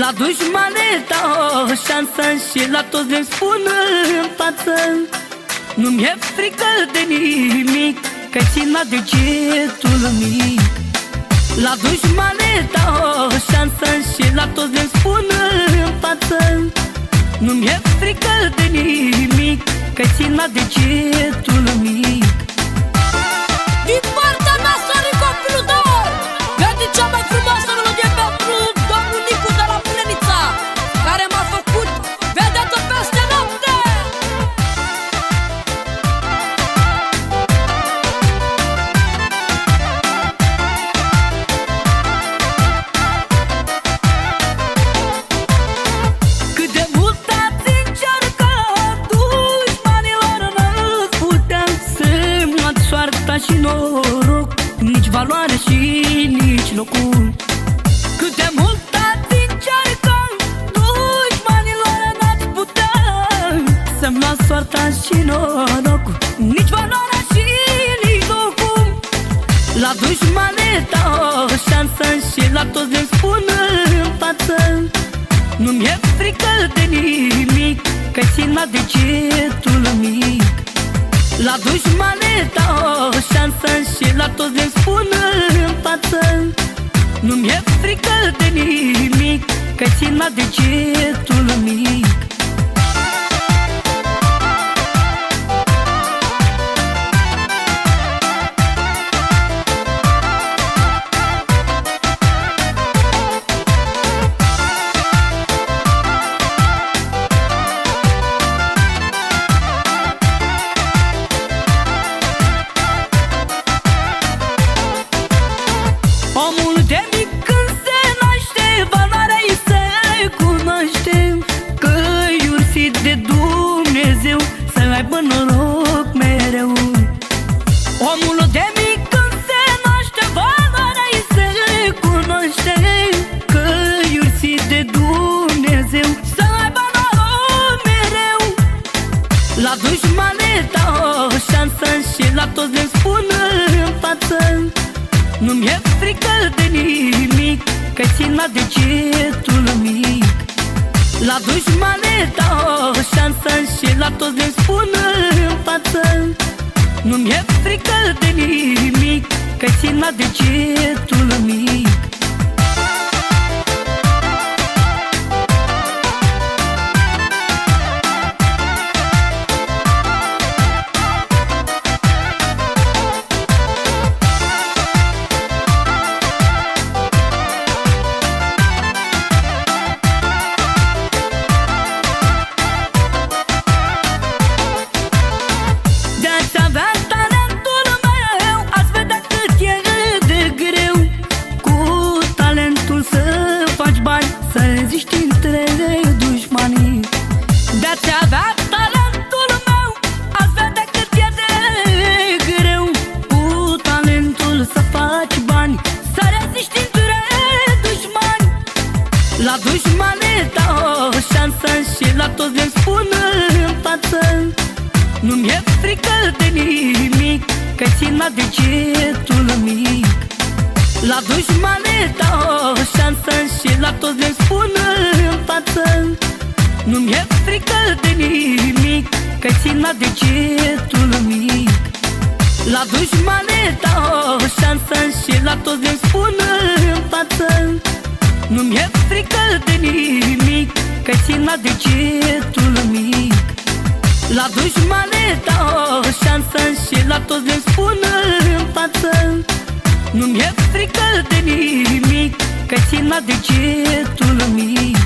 La dușmane dau o șansă Și la toți le spun în față. Nu mi-e frică de nimic Că țin degetul mic. La dușmane dau o șansă Și la toți le spun în față. Nu mi-e frică de nimic Că țin degetul mic și noroc Nici valoare și nici locul Cât de mult ați încercat Dușmanilor n-ați putea Să-mi luați soarta și norocul Nici valoarea și nici locul La dușmane dau o șansă Și la toți le spun în față. Nu mi-e frică de nimic Că țin la degetul mic. La dușmane dau o șansă Și la toți le spun în față Nu mi-e frică de nimic Că țin la degetul aibă noroc mereu. Omul de mic când se naște Valoarea îi se cunoaște Că iursit de Dumnezeu Să aibă noroc mereu. La dușmane dau o șansă Și la toți le spun în față. Nu mi-e frică de nimic Că țin la degetul mic. La dușmane dau o șansă Și la toți le mi-e frică de nimic Că țin la degetul mic La dușmane dau o șansă Și la toți le spun în față. Nu mi-e frică de nimic Că țin la degetul mic. La dușmane dau o șansă Și la toți le spun în față. Nu mi-e frică de nimic Că țin la degetul mic. La dușmane dau o șansă Și la toți le spun în față Nu mi-e frică de nimic Că țin la degetul mic. La dușmane dau o șansă Și la toți le spun în față. Nu mi-e frică de nimic Că țin la degetul mic